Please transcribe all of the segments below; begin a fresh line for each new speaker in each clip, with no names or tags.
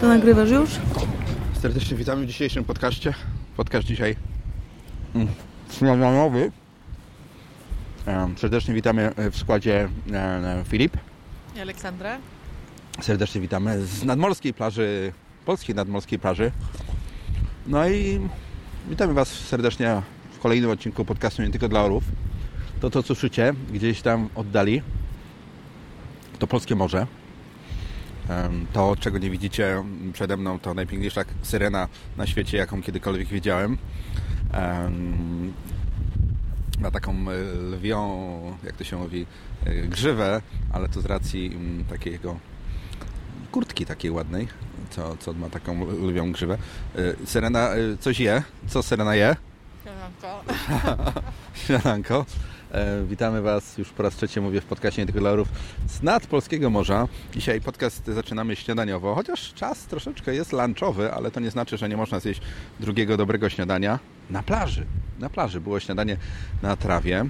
To nagrywasz już?
Serdecznie witamy w dzisiejszym podcaście. Podcast dzisiaj mm, śniadaniowy. Serdecznie witamy w składzie e, Filip.
I Aleksandra.
Serdecznie witamy z nadmorskiej plaży, polskiej nadmorskiej plaży. No i witamy Was serdecznie w kolejnym odcinku podcastu Nie tylko dla orów. To, co słyszycie gdzieś tam oddali, to polskie morze. To, czego nie widzicie przede mną, to najpiękniejsza syrena na świecie, jaką kiedykolwiek widziałem. Em, Ma taką e, lwią, jak to się mówi, e, grzywę, ale to z racji mm, takiego kurtki takiej ładnej, co, co ma taką lwią grzywę. E, Syrena coś je. Co Syrena je? Śniadanko. E, Witamy Was już po raz trzeci, mówię, w podcaście Nie tylko dla orów z nad Polskiego Morza. Dzisiaj podcast zaczynamy śniadaniowo, chociaż czas troszeczkę jest lunchowy, ale to nie znaczy, że nie można zjeść drugiego dobrego śniadania na plaży. Na plaży było śniadanie na trawie.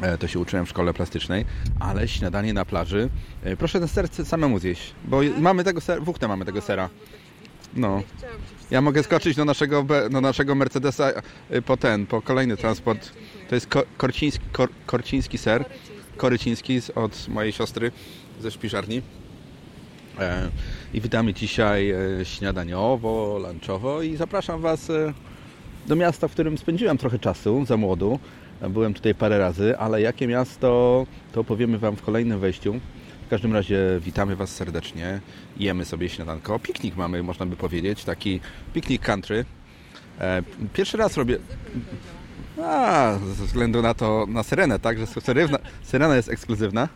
E, To się uczyłem w szkole plastycznej, ale śniadanie na plaży. e, Proszę ten ser samemu zjeść, bo mamy tego ser, wuchtę mamy tego sera. No. Ja mogę skoczyć do naszego, do naszego Mercedesa po ten, po kolejny transport. To jest ko- korciński, kor- korciński ser, koryciński od mojej siostry ze szpiżarni. E, I witamy dzisiaj e, śniadaniowo, lunchowo i zapraszam Was e, do miasta, w którym spędziłem trochę czasu za młodu. E, Byłem tutaj parę razy, ale jakie miasto, to opowiemy Wam w kolejnym wejściu. W każdym razie witamy Was serdecznie. Jemy sobie śniadanko. Piknik mamy, można by powiedzieć. Taki piknik country. Pierwszy raz robię... A, ze względu na to, na syrenę, tak? Że syrena, syrena jest ekskluzywna.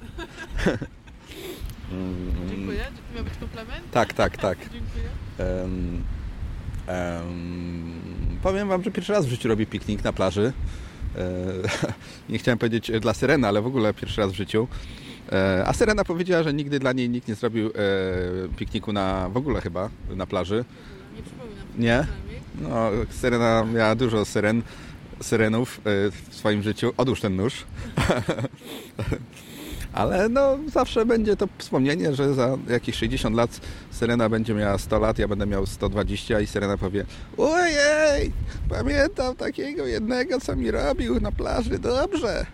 Dziękuję. Miał być komplement?
Tak, tak, tak.
Dziękuję.
Em, em, powiem Wam, że pierwszy raz w życiu robię piknik na plaży. E, nie chciałem powiedzieć dla Syreny, ale w ogóle pierwszy raz w życiu. E, a Syrena powiedziała, że nigdy dla niej nikt nie zrobił e, pikniku na, w ogóle chyba na plaży.
Nie przypominam.
Nie? No, Syrena miała dużo syren, syrenów e, w swoim życiu. Odłóż ten nóż. Ale no, zawsze będzie to wspomnienie, że za jakieś 60 lat Syrena będzie miała 100 lat, ja będę miał 120 i Syrena powie Ojej, pamiętam takiego jednego, co mi robił na plaży, dobrze.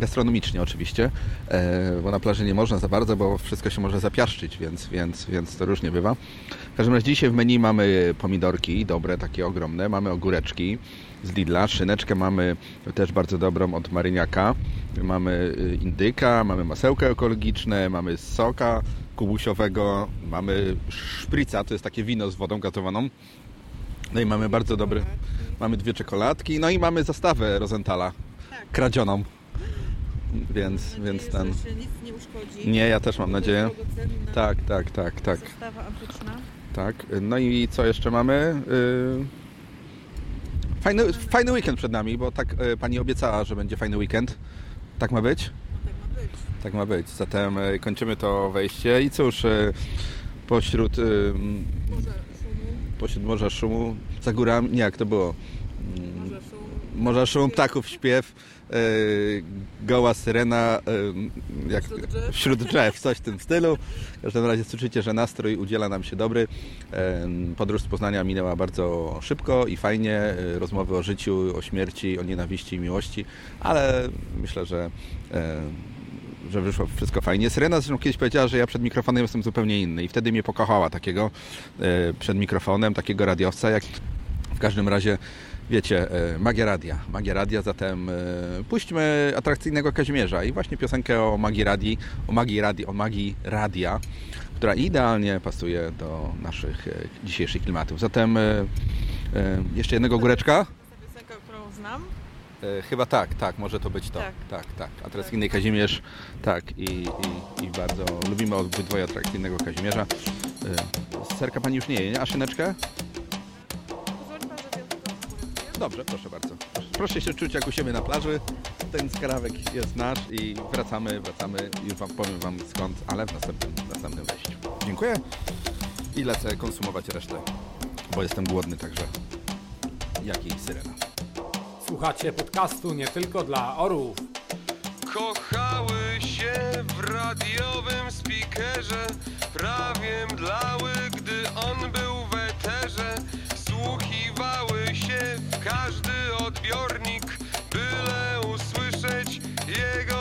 Gastronomicznie oczywiście, e, bo na plaży nie można za bardzo, bo wszystko się może zapiaszczyć, więc, więc, więc to różnie bywa. W każdym razie dzisiaj w menu mamy pomidorki, dobre, takie ogromne, mamy ogóreczki z Lidla, szyneczkę mamy też bardzo dobrą od Maryniaka, mamy y, indyka, mamy masełka ekologiczne, mamy soka kubusiowego, mamy szprica, to jest takie wino z wodą gazowaną, no i mamy bardzo dobry, mamy dwie czekoladki, no i mamy zastawę Rosenthala, kradzioną, więc, więc ten...
Nie uszkodzi.
Nie, ja też mam nadzieję. Tak, tak, tak, tak,
antyczna.
tak. No i co jeszcze mamy? Yy, Fajny, fajny weekend przed nami, bo tak y, pani obiecała, że będzie fajny weekend. Tak ma być?
No tak ma być.
Tak ma być. Zatem y, kończymy to wejście i cóż, y, pośród, y,
Może szumu.
pośród morza szumu, za górami, nie jak to było? Morza szumu, ptaków śpiew, y, goła syrena y, jak,
Wśród drzew.
wśród drzew, coś w tym stylu. W każdym razie słyszycie, że nastrój udziela nam się dobry. Em, Podróż z Poznania minęła bardzo szybko i fajnie. Rozmowy o życiu, o śmierci, o nienawiści i miłości, ale myślę, że że wyszło wszystko fajnie. Syrena zresztą kiedyś powiedziała, że ja przed mikrofonem jestem zupełnie inny i wtedy mnie pokochała takiego e, przed mikrofonem, takiego radiowca, jak w każdym razie wiecie, e, magia radia. Magia radia, zatem e, puśćmy atrakcyjnego Kazimierza i właśnie piosenkę o magii radii, o magii radii, o magii radia, która idealnie pasuje do naszych e, dzisiejszych klimatów. Zatem jeszcze jednego góreczka.
To jest piosenka, którą znam.
Chyba tak, tak, może to być to.
Tak.
Tak, tak. Atrakcyjny Kazimierz, tak, i, i, i bardzo lubimy obydwoje atrakcyjnego Kazimierza. Serka pani już nie je, nie? A szyneczkę? Dobrze, proszę bardzo. Proszę się czuć jak u siebie na plaży. Ten skrawek jest nasz i wracamy, wracamy. Już wam powiem wam skąd, ale w następnym, następnym wejściu. Dziękuję i lecę konsumować resztę, bo jestem głodny także. Jak i syrena.
Słuchacie podcastu nie tylko dla orłów.
Kochały się w radiowym speakerze Prawiem dla zasadzie każdy odbiornik, byle usłyszeć jego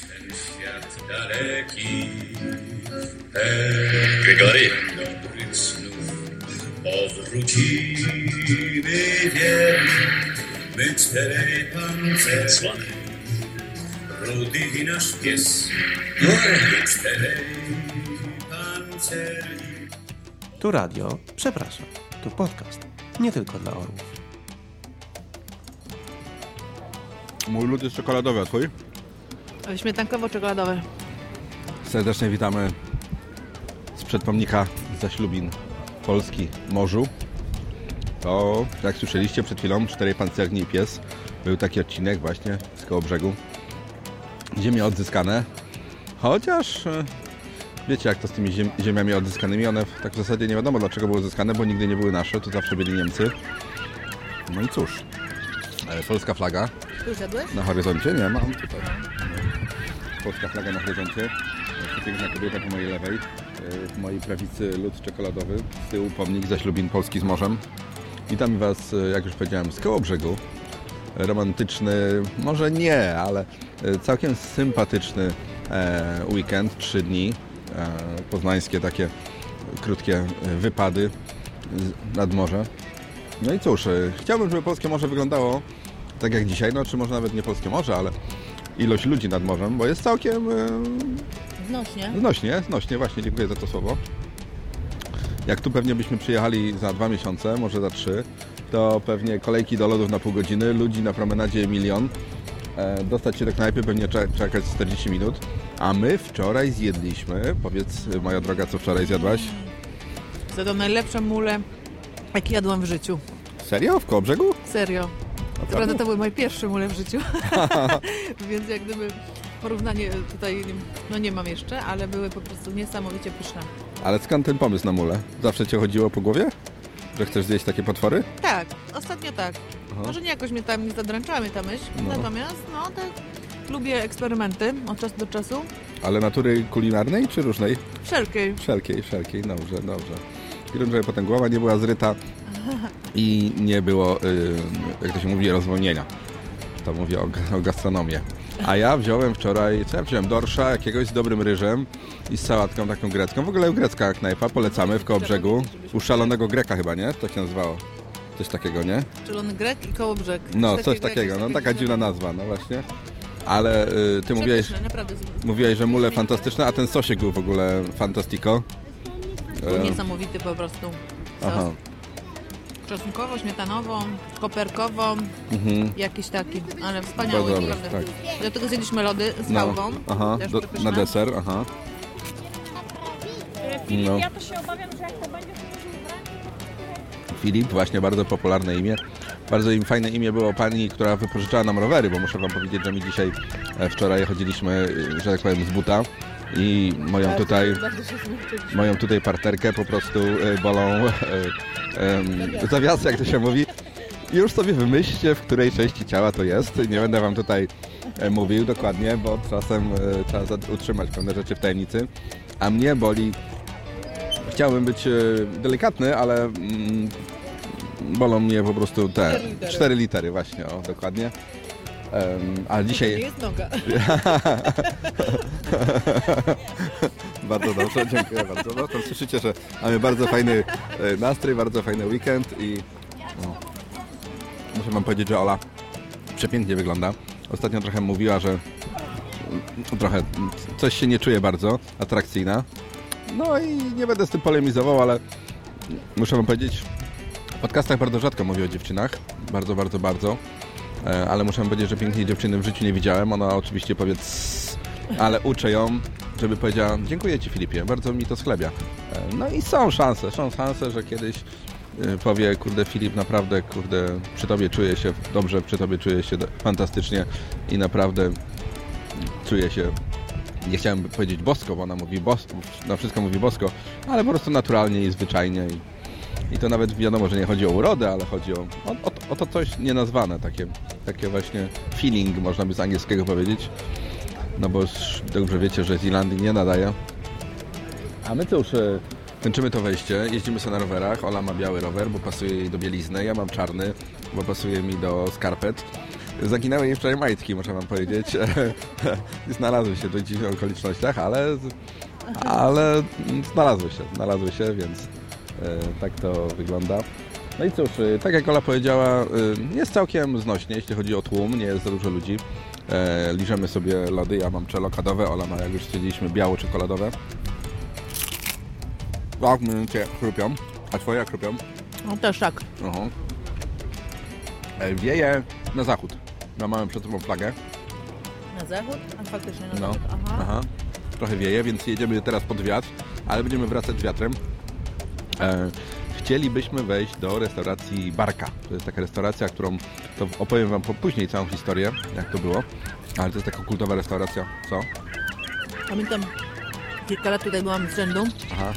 ten
świat daleki Gregory dobrych snów Powrócimy wierni My czterej pancerni Rudy i nasz pies My czterej pancerni
Tu radio, przepraszam, tu podcast. Nie tylko dla orłów.
Mój lód jest czekoladowy, a twój?
Śmietankowo-czekoladowe.
Serdecznie witamy z przedpomnika Zaślubin Polski Morzu. To, jak słyszeliście przed chwilą, Czterej Pancerni i Pies. Był taki odcinek właśnie z koło brzegu. Ziemie odzyskane. Chociaż e, wiecie jak to z tymi ziem ziemiami odzyskanymi. One w- tak w zasadzie nie wiadomo dlaczego były odzyskane, bo nigdy nie były nasze. To zawsze byli Niemcy. No i cóż. e, Polska flaga na horyzoncie? Nie, mam tutaj. Polska flaga na horyzoncie. Piękna kobieta po mojej lewej. W mojej prawicy lód czekoladowy. Z tyłu pomnik zaślubin Polski z morzem. Witam Was, jak już powiedziałem, z koło brzegu. Romantyczny, może nie, ale całkiem sympatyczny e, weekend, trzy dni. E, poznańskie takie krótkie wypady nad morze. No i cóż, e, chciałbym, żeby polskie morze wyglądało tak jak dzisiaj, no czy może nawet nie polskie morze, ale ilość ludzi nad morzem, bo jest całkiem
Znośnie.
znośnie, znośnie, właśnie dziękuję za to słowo. Jak tu pewnie byśmy przyjechali za dwa miesiące, może za trzy, to pewnie kolejki do lodów na pół godziny, ludzi na promenadzie milion, e, dostać się do knajpy pewnie cze- czekać 40 minut, a my wczoraj zjedliśmy, powiedz moja droga, co wczoraj zjadłaś?
Zjadłam najlepsze mule, jakie jadłam w życiu.
Serio? W koło brzegu?
Serio. Co prawda to były moje pierwsze mule w życiu, więc jak gdyby porównanie tutaj, no nie mam jeszcze, ale były po prostu niesamowicie pyszne.
Ale skąd ten pomysł na mule? Zawsze Cię chodziło po głowie? Że chcesz zjeść takie potwory?
Tak, ostatnio tak. Może nie jakoś mnie tam nie zadręczała mnie ta myśl,
No.
natomiast no tak lubię eksperymenty od czasu do czasu.
Ale natury kulinarnej czy różnej?
Wszelkiej.
Wszelkiej, wszelkiej, dobrze, dobrze. Wiem, żeby potem głowa nie była zryta i nie było, y, jak to się mówi, rozwolnienia. To mówię o, o gastronomię. A ja wziąłem wczoraj, co ja wziąłem? Dorsza jakiegoś z dobrym ryżem i z sałatką taką grecką. W ogóle grecka knajpa, polecamy w koło brzegu. U szalonego Greka chyba, nie? To się nazywało. Coś takiego, nie?
Czulony grek i koło brzeg.
No, coś takiego, no taka dziwna nazwa, no właśnie. Ale y, ty mówiłeś,
naprawdę.
mówiłeś, że mule fantastyczne, a ten sosik był w ogóle fantastico.
Był
E,
niesamowity po prostu. Sos.
Aha.
Czosnkowo, śmietanową, koperkową,
Mhm.
jakiś taki, ale wspaniały,
Bardzo dobry,
naprawdę.
tak.
Do tego zjedliśmy lody z
No,
gałką,
aha, do, na deser, aha.
Filip,
No.
ja to się obawiam, że jak to będzie, to już.
Filip, właśnie bardzo popularne imię. Bardzo im fajne imię było pani, która wypożyczała nam rowery, bo muszę wam powiedzieć, że my dzisiaj e, wczoraj chodziliśmy, e, że tak powiem, z buta i moją tutaj, moją tutaj parterkę po prostu e, bolą e, zawiasy, jak to się mówi. Już sobie wymyślcie, w której części ciała to jest. Nie będę wam tutaj e, mówił dokładnie, bo czasem trzeba utrzymać pewne rzeczy w tajemnicy. A mnie boli Chciałbym być delikatny, ale mm, bolą mnie po prostu te cztery litery, właśnie, o dokładnie. Em, a
To nie
dzisiaj
jest noga.
bardzo dobrze, dziękuję bardzo. No to słyszycie, że mamy bardzo fajny e, nastrój, bardzo fajny weekend i no, muszę wam powiedzieć, że Ola przepięknie wygląda. ostatnio trochę mówiła, że mm, trochę coś się nie czuje bardzo atrakcyjna. No i nie będę z tym polemizował, ale muszę wam powiedzieć, w podcastach bardzo rzadko mówię o dziewczynach. Bardzo, bardzo, bardzo. E, Ale muszę powiedzieć, że pięknej dziewczyny w życiu nie widziałem. Ona oczywiście powie "Cs", ale uczę ją, żeby powiedziała dziękuję Ci Filipie, bardzo mi to sklebia. E, No i są szanse, są szanse, że kiedyś e, powie, kurde Filip, naprawdę, kurde, przy Tobie czuję się dobrze, przy Tobie czuję się fantastycznie i naprawdę czuję się, nie chciałem powiedzieć bosko, bo ona mówi bosko, na wszystko mówi bosko, ale po prostu naturalnie i zwyczajnie i to nawet wiadomo, że nie chodzi o urodę, ale chodzi o, o, o, o to coś nienazwane, takie, takie właśnie feeling, można by z angielskiego powiedzieć. No bo już dobrze wiecie, że z Irlandii nie nadaje. A my cóż, e, kończymy to wejście, jeździmy sobie na rowerach. Ola ma biały rower, bo pasuje jej do bielizny, ja mam czarny, bo pasuje mi do skarpet. Zaginęły jej wczoraj majtki, muszę wam powiedzieć. Znalazły się do dziwnych okolicznościach, ale, ale znalazły się, znalazły się, więc tak to wygląda. No i cóż, e, tak jak Ola powiedziała, e, jest całkiem znośnie, jeśli chodzi o tłum, nie jest za dużo ludzi. E, liżemy sobie lody, ja mam czelokadowe, Ola ma, jak już stwierdziliśmy, biało-czekoladowe. Tak, mnie chrupią, a twoje jak chrupią?
No też tak.
Aha. E, Wieje na zachód. No, mamy przed sobą flagę.
Na zachód? A faktycznie na
No.
zachód. Aha.
Aha. Trochę wieje, więc jedziemy teraz pod wiatr, ale będziemy wracać wiatrem. E, chcielibyśmy wejść do restauracji Barka. To jest taka restauracja, którą to opowiem Wam po- później całą historię, jak to było. Ale to jest taka kultowa restauracja. Co?
Pamiętam, kilka lat tutaj byłam z rzędu.
Aha.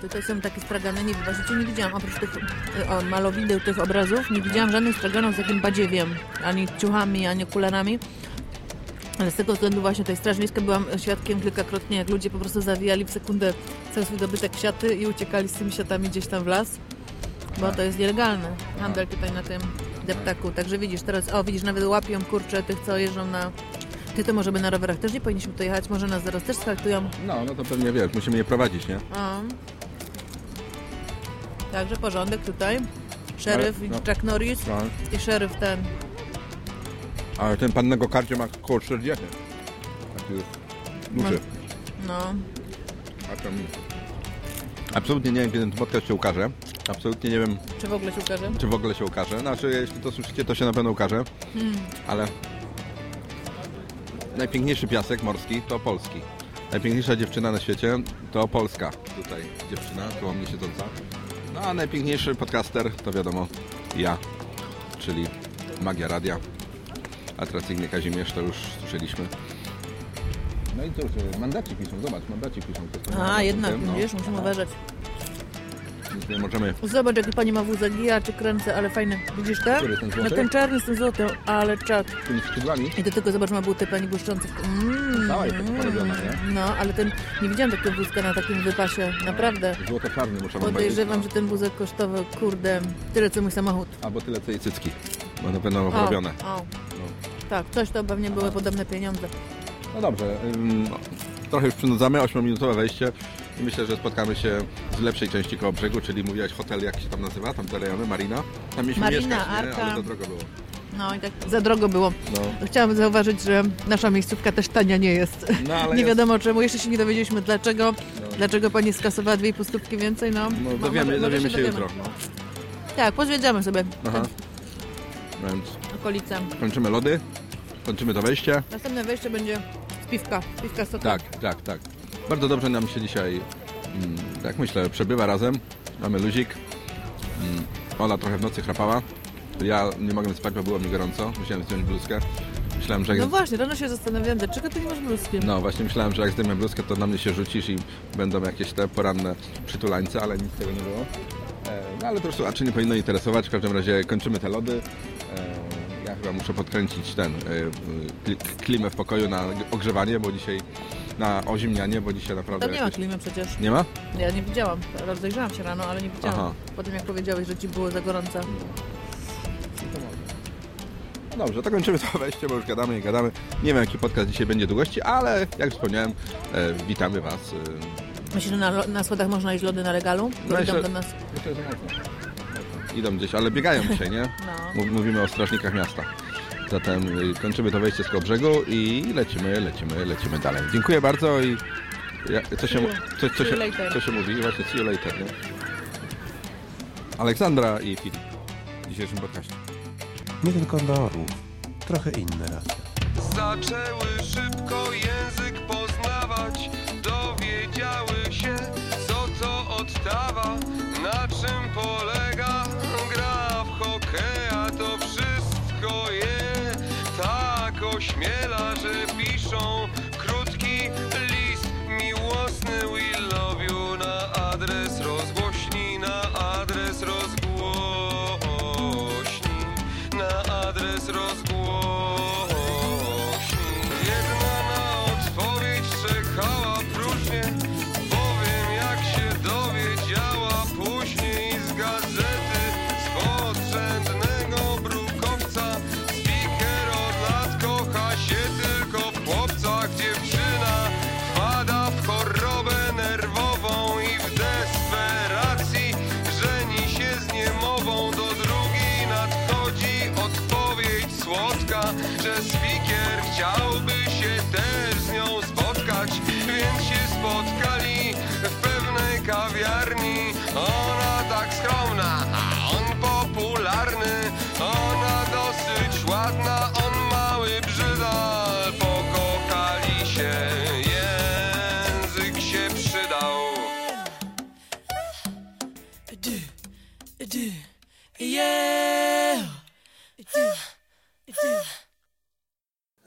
Tutaj są takie stragany, nie właśnie nie widziałam, oprócz tych y, o, malowideł, tych obrazów, nie widziałam żadnych straganów z takim badziewiem, ani ciuchami, ani okularami. Ale z tego względu właśnie tej Straż Miejska byłam świadkiem kilkakrotnie, jak ludzie po prostu zawijali w sekundę cały swój dobytek w siaty i uciekali z tymi siatami gdzieś tam w las, bo to jest nielegalny handel tutaj na tym deptaku. Także widzisz, teraz, o widzisz, nawet łapią kurczę tych, co jeżdżą na... Ty to może by na rowerach też nie powinniśmy tu jechać, może nas zaraz też schaktują.
No, no to pewnie wiesz, musimy je prowadzić, nie?
O. Także porządek tutaj. Szeryf,
Ale- no.
Jack Norris
No.
i szeryf ten.
Ale ten pan na karcie ma koło 40. Taki duży.
No.
A tam... Absolutnie nie wiem, kiedy ten podcast się ukaże. Absolutnie nie wiem,
Czy w ogóle się ukaże?
czy w ogóle się ukaże. Znaczy, jeśli to słyszycie, to się na pewno ukaże. Ale najpiękniejszy piasek morski to polski. Najpiękniejsza dziewczyna na świecie to polska. Tutaj dziewczyna, koło mnie siedząca. No a najpiękniejszy podcaster to wiadomo ja, czyli Magia Radia. Atrakcyjny Kazimierz, to już słyszeliśmy. No i cóż, mandaci piszą, zobacz, mandaci piszą. To jest
A, jednak,
no.
wiesz, musimy uważać.
Nic Nie możemy
Zobacz, jaki pani ma wózek, ja czy kręcę, ale fajny. Widzisz te?
Który, ten
No ten czarny z tym złotym, ale czad.
tymi skrzydłami.
I do tego zobacz, ma buty pani błyszczące. Mm,
Cała jest taka porobiona, nie?
No, ale ten, nie widziałam takiego wózka na takim wypasie, naprawdę.
Złoto-czarny muszę wam
Podejrzewam,
powiedzieć.
że ten wózek kosztował, kurde, tyle co mój samochód.
no. Albo tyle co jej cycki. Bo na pewno
O,
robione.
o. Tak, coś to pewnie były podobne pieniądze.
No dobrze, ym, trochę już przynudzamy, 8-minutowe wejście i myślę, że spotkamy się w lepszej części koło brzegu, czyli mówiłaś hotel, jak się tam nazywa, tam te rejony, Marina. Tam mieliśmy
Marina,
mieszkać, nie?
Arka.
ale to drogo było.
No i tak za drogo było.
No,
Chciałam zauważyć, że nasza miejscówka też tania nie jest.
no ale
nie
jest,
wiadomo czemu, jeszcze się nie dowiedzieliśmy dlaczego. Dlaczego pani skasowała dwie pustówki więcej, no.
no,
Mo-
dowiemy,
może-
dowiemy się
dowiemy.
jutro.
Tak, pozwiedzamy sobie
Aha. Więc
okolice.
kończymy lody, kończymy to wejście.
Następne wejście będzie z piwka, piwka soku.
Tak, tak, tak. Bardzo dobrze nam się dzisiaj, mm, jak myślę, przebywa razem. Mamy luzik. Mm, Ola trochę w nocy chrapała. Ja nie mogłem spać, bo było mi gorąco. Musiałem zdjąć bluzkę. Myślałem, że jak
No właśnie, rano się zastanawiam, dlaczego ty nie masz bluzki?
No właśnie myślałem, że jak zdejmę bluzkę, to na mnie się rzucisz i będą jakieś te poranne przytulańce, ale nic z tego nie było. E, no ale to już słuchaczy nie powinno interesować. W każdym razie kończymy te lody. Chyba muszę podkręcić ten kli- klimę w pokoju na ogrzewanie, bo dzisiaj na oziemnianie, bo dzisiaj naprawdę...
Tam nie ma
jakoś-
klimy przecież.
Nie ma?
Ja nie widziałam. Rozejrzałam się rano, ale nie widziałam.
Aha.
Po tym jak powiedziałeś, że ci było za gorąco.
No dobrze, to kończymy to wejście, bo już gadamy i gadamy. Nie wiem jaki podcast dzisiaj będzie długości, ale jak wspomniałem, e, witamy Was. E,
Myślisz, że na, na schodach można iść lody na regalu? Bo
myślę-
do nas.
Myślę, że można. Idą gdzieś, ale biegają dzisiaj, nie?
No.
Mów- Mówimy o strażnikach miasta. Zatem y, kończymy to wejście z brzegu i lecimy, lecimy, lecimy dalej. Dziękuję bardzo i ja, co, się, co, co, się, co się mówi? Właśnie see you later, nie? Aleksandra i Filip w dzisiejszym podcaście.
Nie tylko dla orłów. Trochę inne radio.
Zaczęły szybko język poznawać Dowiedziały się co to oddawa Na czym polega ośmiela Że piszą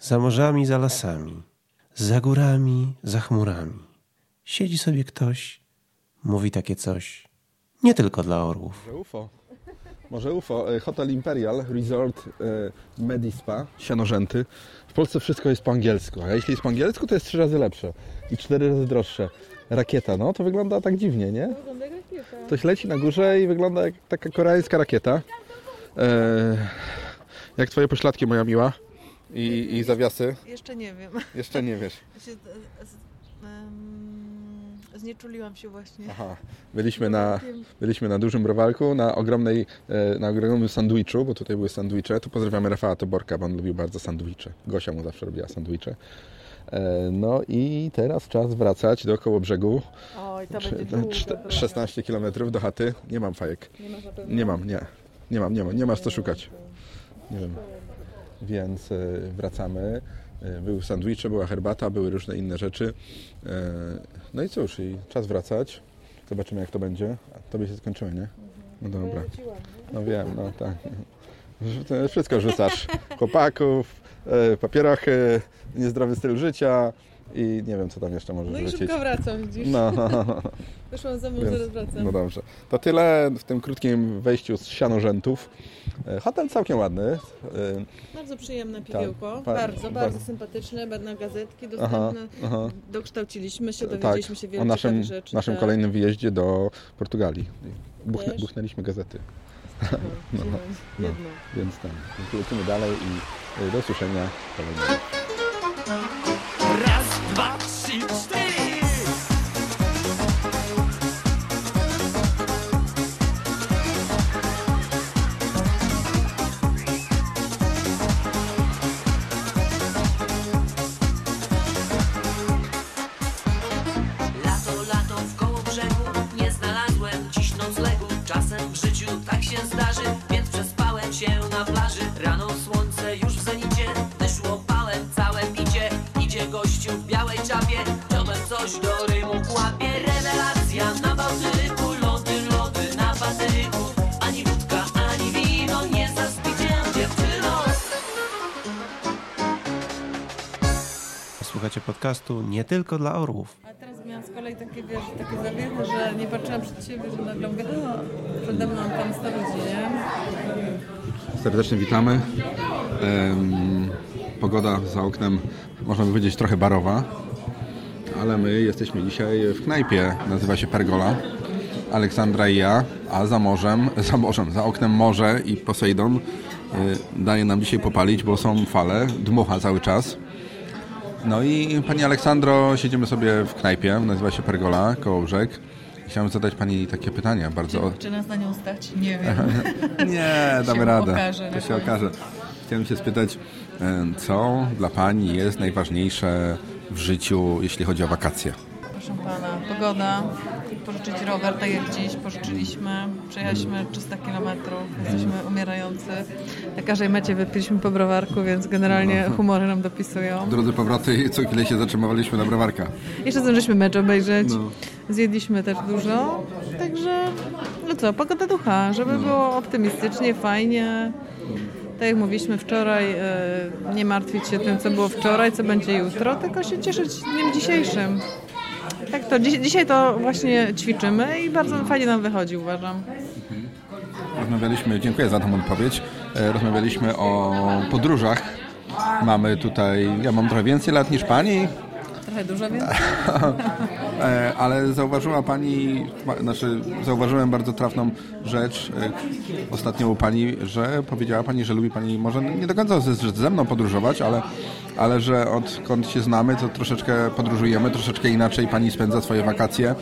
Za morzami, za lasami, za górami, za chmurami. Siedzi sobie ktoś, mówi takie coś. Nie tylko dla orłów.
Może UFO. Może UFO. E, Hotel Imperial Resort e, Medispa, Sianorzęty. W Polsce wszystko jest po angielsku, a jeśli jest po angielsku, to jest trzy razy lepsze i cztery razy droższe. Rakieta, no to wygląda tak dziwnie, nie? Ktoś leci na górze i wygląda jak taka koreańska rakieta. E, jak twoje pośladki, moja miła? I, I zawiasy?
Jeszcze nie wiem.
Jeszcze nie wiesz.
Znieczuliłam się właśnie.
Aha, byliśmy na, byliśmy na dużym browarku, na ogromnej, e, na ogromnym sandwichu, bo tutaj były sandwicze. Tu pozdrawiamy Rafała Toborka, bo on lubił bardzo sandwicze. Gosia mu zawsze robiła sandwicze. E, No i teraz czas wracać do koło brzegu.
Oj, to będzie długo.
czte- 16 km do chaty. Nie mam fajek.
Nie.
Nie mam, nie. Nie mam, nie mam. Nie masz co szukać. Nie wiem. Więc e, wracamy. E, Były sandwicze, była herbata, były różne inne rzeczy. E, No i cóż, i czas wracać. Zobaczymy jak to będzie. A Tobie się skończyło, nie? No dobra. No wiem, no tak. Wszystko rzucasz. Chłopaków, papierochy, niezdrowy styl życia i nie wiem co tam jeszcze możesz
No i
rzucić.
szybko wracam, widzisz?
No, no, no.
Wyszłam za mną,
Więc-
zaraz wracam.
No dobrze. To tyle w tym krótkim wejściu z sianorzętów. E, Hotel całkiem ładny. E,
Bardzo przyjemne piwiełko.
Pa-
bardzo,
bardzo.
bardzo sympatyczne. Na gazetki
Aha,
dostępne.
aha.
Dokształciliśmy się,
Tak,
dowiedzieliśmy się wiele
o naszym,
rzeczy.
naszym
tak.
kolejnym wyjeździe do Portugalii. Buchne,
Też?
buchnęliśmy gazety,
No,
no.
Jedno.
więc tam. Lecimy dalej i e, do usłyszenia kolejnego.
Raz,
podcastu nie tylko dla orłów.
A teraz miałam z kolei takie, wiesz, takie zawiechy, że nie patrzyłam przed siebie, że nagle mówię, o, przede mną tam starudzi, nie?
Serdecznie witamy. Em, pogoda za oknem, można by powiedzieć, trochę barowa, ale my jesteśmy dzisiaj w knajpie, nazywa się Pergola. Aleksandra i ja, a za morzem, za morzem, za oknem morze i Posejdon y, daje nam dzisiaj popalić, bo są fale, dmucha cały czas. No i Pani Aleksandro, siedzimy sobie w knajpie, nazywa się Pergola, koło brzeg. Chciałem zadać Pani takie pytania bardzo...
Czy nas na nią stać? Nie wiem.
Nie, damy radę. to się
końcu.
okaże. Chciałem się spytać, co dla Pani jest najważniejsze w życiu, jeśli chodzi o wakacje?
Proszę pana, pogoda, pożyczyć rower, tak jak dziś, pożyczyliśmy, przejechaliśmy 300 km, jesteśmy umierający. Na każdej mecie wypiliśmy po browarku, więc generalnie humory nam dopisują.
Drodzy powroty, co chwilę się zatrzymywaliśmy na browarka.
Jeszcze zdążyliśmy mecz obejrzeć,
No.
zjedliśmy też dużo, także no co, pogoda ducha, żeby
No.
było optymistycznie, fajnie. Tak jak mówiliśmy wczoraj, e, nie martwić się tym, co było wczoraj, co będzie jutro, tylko się cieszyć dniem dzisiejszym. Tak to, dziś, dzisiaj to właśnie ćwiczymy i bardzo fajnie nam wychodzi, uważam.
Rozmawialiśmy, dziękuję za tą odpowiedź. E, Rozmawialiśmy o podróżach. Mamy tutaj, ja mam trochę więcej lat niż Pani,
Trochę dużo więcej.
E, ale zauważyła Pani, znaczy zauważyłem bardzo trafną rzecz e, ostatnio u Pani, że powiedziała Pani, że lubi Pani może nie do końca ze, ze mną podróżować, ale, ale że odkąd się znamy, to troszeczkę podróżujemy, troszeczkę inaczej Pani spędza swoje wakacje.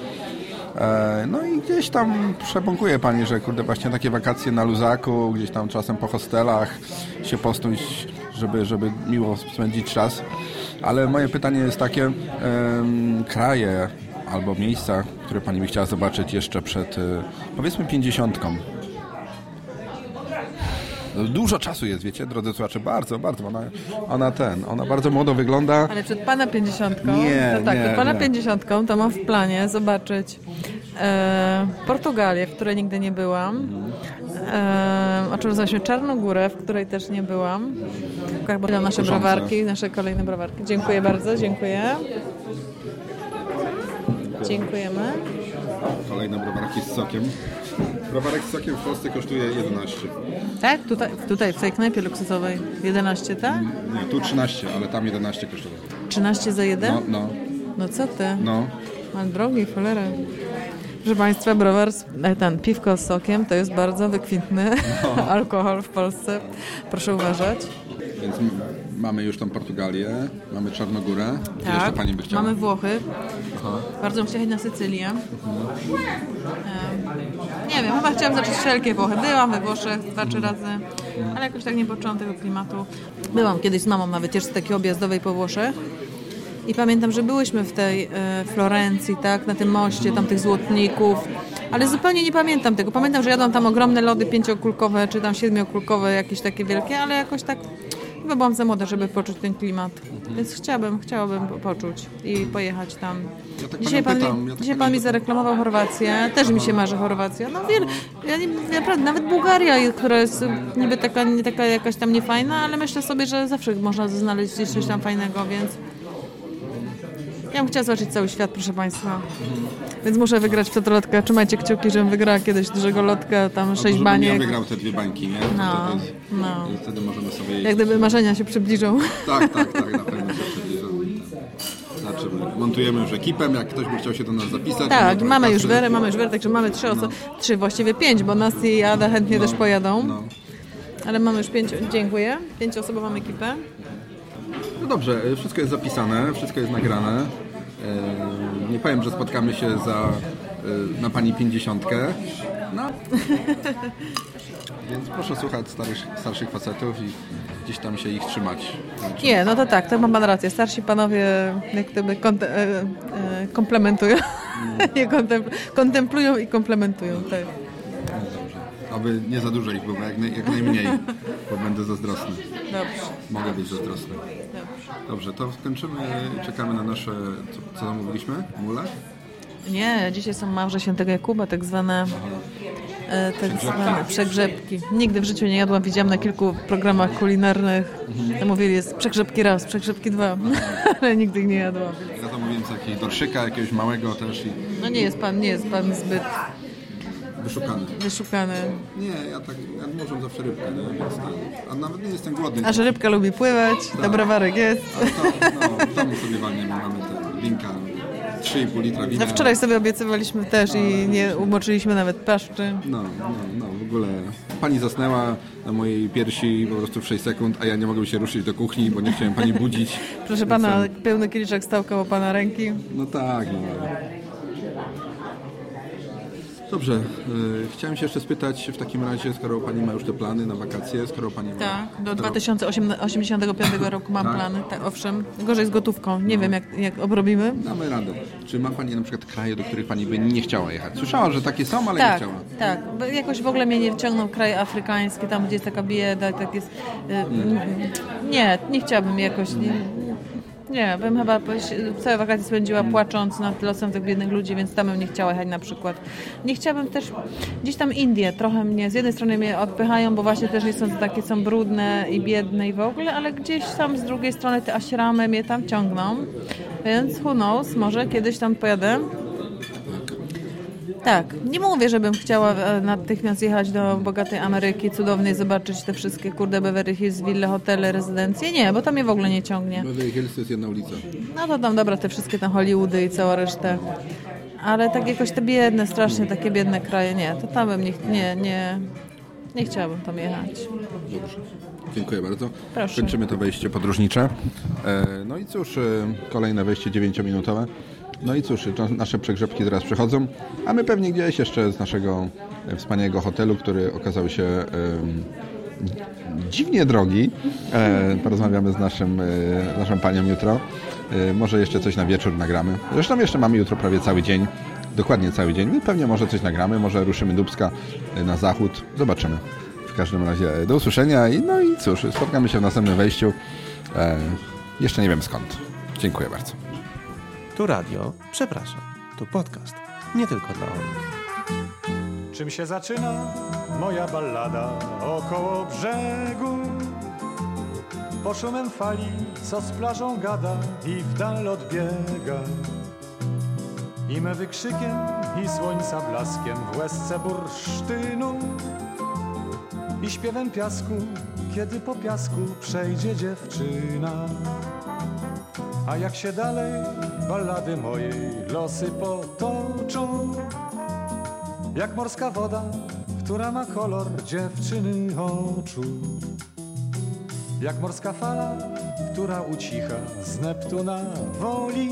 E, No i gdzieś tam przebąkuje Pani, że kurde właśnie takie wakacje na luzaku, gdzieś tam czasem po hostelach się posnąć, żeby, żeby miło spędzić czas. Ale moje pytanie jest takie, kraje albo miejsca, które Pani by chciała zobaczyć jeszcze przed, e, powiedzmy, pięćdziesiątką. Dużo czasu jest, wiecie, drodzy słuchacze, bardzo, bardzo. Ona, ona ten, ona bardzo młodo wygląda.
Ale przed pana pięćdziesiątką,
Nie,
to tak,
nie,
przed pana pięćdziesiątką to mam w planie zobaczyć e, Portugalię, w której nigdy nie byłam. E, oczywiście Czarnogórę, w której też nie byłam. Bo nasze browarki, nasze kolejne browarki. Dziękuję bardzo, dziękuję. Dziękujemy.
Kolejne browarki z sokiem. Browarek z sokiem w Polsce kosztuje 11.
Tak? Tutaj, tutaj w tej knajpie luksusowej 11, tak?
Nie, tu 13, ale tam 11 kosztowało.
13 za jeden?
No, no,
No co ty?
no.
Ale drogi, cholera. Proszę Państwa, browar, z, e, ten piwko z sokiem to jest bardzo wykwintny
No.
alkohol w Polsce. Proszę uważać.
Więc mamy już tą Portugalię, mamy Czarnogórę. Gdzie jeszcze Pani by chciała?
Tak. Mamy Włochy. Bardzo bym chciała na Sycylię.
Mhm.
E, nie wiem, chyba chciałam zacząć wszelkie Włochy. Byłam we Włoszech dwa, trzy
Mhm.
razy, ale jakoś tak nie poczułam tego klimatu. Byłam kiedyś z mamą na wycieczce takiej objazdowej po Włoszech. I pamiętam, że byłyśmy w tej e, Florencji, tak, na tym moście, tam tych złotników, ale zupełnie nie pamiętam tego. Pamiętam, że jadłam tam ogromne lody pięciokulkowe, czy tam siedmiokulkowe, jakieś takie wielkie, ale jakoś tak chyba byłam za młoda, żeby poczuć ten klimat. Więc chciałabym, chciałabym po- poczuć i pojechać tam.
Ja tak
dzisiaj pan,
pytam,
mi,
ja tak
dzisiaj pan mi zareklamował Chorwację, też mi się marzy Chorwacja. No wiele, ja nie, naprawdę, nawet Bułgaria, która jest niby taka, nie taka jakaś tam niefajna, ale myślę sobie, że zawsze można znaleźć gdzieś coś tam fajnego, więc ja bym chciała zobaczyć cały świat, proszę Państwa. Więc muszę wygrać w totolotkę. Trzymajcie kciuki, żebym wygrała kiedyś dużego lotka, tam sześć
Żebym
baniek.
ja wygrał te dwie bańki, nie?
No,
wtedy,
no.
wtedy możemy sobie
Jak gdyby marzenia się przybliżą.
Tak, tak, tak, na pewno się przybliżą. Znaczy, montujemy już ekipę, jak ktoś by chciał się do nas zapisać.
Tak,
no,
mamy już. Werę, mamy już Werę, także mamy trzy osoby, trzy, właściwie pięć, bo Nasti i Ada chętnie też pojadą.
No.
Ale mamy już pięć, dziękuję, pięcioosobową ekipę.
No dobrze, wszystko jest zapisane, wszystko jest nagrane. E, Nie powiem, że spotkamy się za, e, na pani pięćdziesiątkę. No. Więc proszę słuchać starych, starszych facetów i gdzieś tam się ich trzymać. Znaczy,
Nie, no to tak, to ma pan rację. Starsi panowie jak gdyby konte, e, e, komplementują. Nie kontempl- kontemplują i komplementują, tak.
Aby nie za dużo ich było, jak, naj, jak najmniej, bo będę zazdrosny.
Dobrze,
Mogę być zazdrosny.
dobrze.
Dobrze, to skończymy, czekamy na nasze, co, co zamówiliśmy? Mule?
Nie, dzisiaj są małże świętego Jakuba, tak zwane, e, tak zwane przegrzebki. Nigdy w życiu nie jadłam, widziałam na kilku programach kulinarnych.
Mhm.
Mówili, jest przegrzebki raz, przegrzebki dwa, ale nigdy ich nie jadłam.
Ja zamówiłem sobie jakiegoś dorszyka, jakiegoś małego też i
No nie jest pan, nie jest pan zbyt
wyszukany.
wyszukany.
Nie, ja tak nadmurzam zawsze rybkę, nie? Więc tak, a nawet nie jestem głodny.
A że rybka lubi pływać, to browarek jest.
Ale to, no, w domu sobie walniemy, mamy te winka, 3,5 litra wina.
No wczoraj sobie obiecywaliśmy też i nie umoczyliśmy nawet paszczy.
No, no, no, w ogóle pani zasnęła na mojej piersi po prostu w 6 sekund, a ja nie mogłem się ruszyć do kuchni, bo nie chciałem pani budzić.
Proszę pana, pełny kieliszek stał koło pana ręki.
No tak, no. Dobrze, y, chciałem się jeszcze spytać w takim razie, skoro Pani ma już te plany na wakacje, skoro Pani ma...
Tak, do
tro-
2085 roku mam
Tak?
plany, tak, owszem. Gorzej z gotówką, nie wiem jak, jak obrobimy.
Damy radę. Czy ma Pani na przykład kraje, do których Pani by nie chciała jechać? Słyszała, że takie są, ale nie
Tak,
chciała.
tak. Jakoś w ogóle mnie nie wciągną kraje afrykańskie, tam gdzie jest taka bieda i tak jest... y, Nie, nie chciałabym jakoś... Nie, nie, bym chyba całe wakacje spędziła płacząc nad losem tych biednych ludzi, więc tam bym nie chciała jechać na przykład. Nie chciałabym też... Gdzieś tam Indie trochę mnie, z jednej strony mnie odpychają, bo właśnie też nie są takie, są brudne i biedne i w ogóle, ale gdzieś tam z drugiej strony te aśramy mnie tam ciągną. Więc who knows, może kiedyś tam pojadę. Tak, nie mówię, żebym chciała e, natychmiast jechać do bogatej Ameryki, cudownej, zobaczyć te wszystkie kurde Beverly Hills, wille, hotele, rezydencje. Nie, bo tam mnie w ogóle nie ciągnie.
Beverly Hills to jest jedna ulica.
No to tam dobra, te wszystkie tam Hollywoody i cała reszta. Ale tak jakoś te biedne, strasznie takie biedne kraje, nie, to tam bym nie, nie, nie, nie chciałabym tam jechać.
Dobrze. Dziękuję bardzo.
Proszę.
Kończymy to wejście podróżnicze. E, No i cóż, e, kolejne wejście 9-minutowe. No i cóż, nasze przegrzebki teraz przychodzą, a my pewnie gdzieś jeszcze z naszego e, wspaniałego hotelu, który okazał się dziwnie drogi. E, porozmawiamy z naszym, e, naszą panią jutro. Może jeszcze coś na wieczór nagramy. Zresztą jeszcze mamy jutro prawie cały dzień. Dokładnie cały dzień. Pewnie może coś nagramy, może ruszymy Dubska na zachód. Zobaczymy. W każdym razie do usłyszenia i no i cóż, spotkamy się w następnym wejściu. Jeszcze nie wiem skąd. Dziękuję bardzo.
Tu radio, przepraszam, tu podcast. Nie tylko dla.
Czym się zaczyna moja ballada około brzegu? Po szumem fali, co z plażą gada i w dal odbiega. I me wykrzykiem i słońca blaskiem w łezce bursztynu i śpiewem piasku, kiedy po piasku przejdzie dziewczyna. A jak się dalej ballady mojej losy potoczą, jak morska woda, która ma kolor dziewczyny oczu. Jak morska fala, która ucicha z Neptuna woli.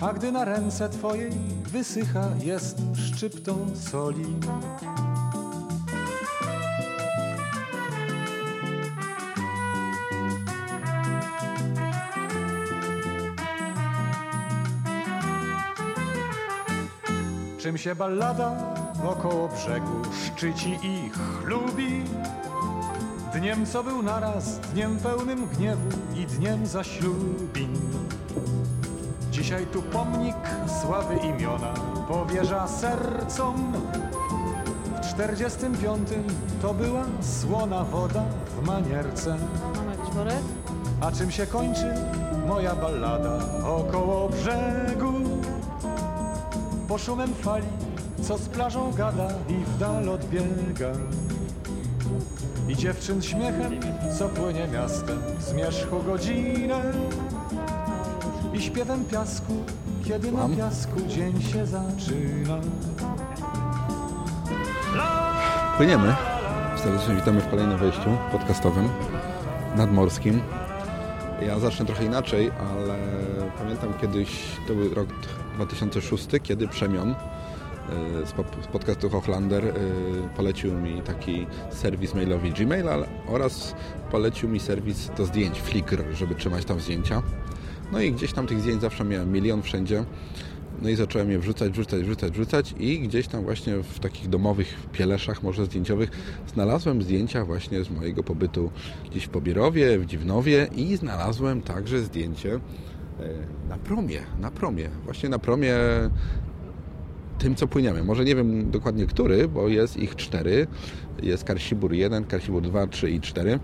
A gdy na ręce twojej wysycha, jest szczyptą soli. Czym się ballada około brzegu szczyci i chlubi? Dniem, co był naraz, dniem pełnym gniewu i dniem zaślubin. Dzisiaj tu pomnik sławy imiona powierza sercom. W czterdziestym piątym to była słona woda w manierce. A czym się kończy moja ballada około brzegu? Po szumem fali, co z plażą gada i w dal odbiega. I dziewczyn śmiechem, co płynie miastem, zmierzchu godzinę. I śpiewem piasku, kiedy na piasku dzień się zaczyna.
Płyniemy. Serdecznie witamy w kolejnym wejściu podcastowym, nadmorskim. Ja zacznę trochę inaczej, ale pamiętam kiedyś, to był rok 2006, kiedy Przemion e, z, z podcastu Hochlander e, polecił mi taki serwis mailowy Gmail oraz polecił mi serwis do zdjęć Flickr, żeby trzymać tam zdjęcia. No i gdzieś tam tych zdjęć zawsze miałem milion wszędzie. No i zacząłem je wrzucać, wrzucać, wrzucać, wrzucać i gdzieś tam właśnie w takich domowych pieleszach, może zdjęciowych, znalazłem zdjęcia właśnie z mojego pobytu gdzieś w Pobierowie, w Dziwnowie i znalazłem także zdjęcie e, na promie, na promie, właśnie na promie tym, co płyniemy. Może nie wiem dokładnie który, bo jest ich cztery. Jest Karsibur 1, Karsibur 2, 3 i 4.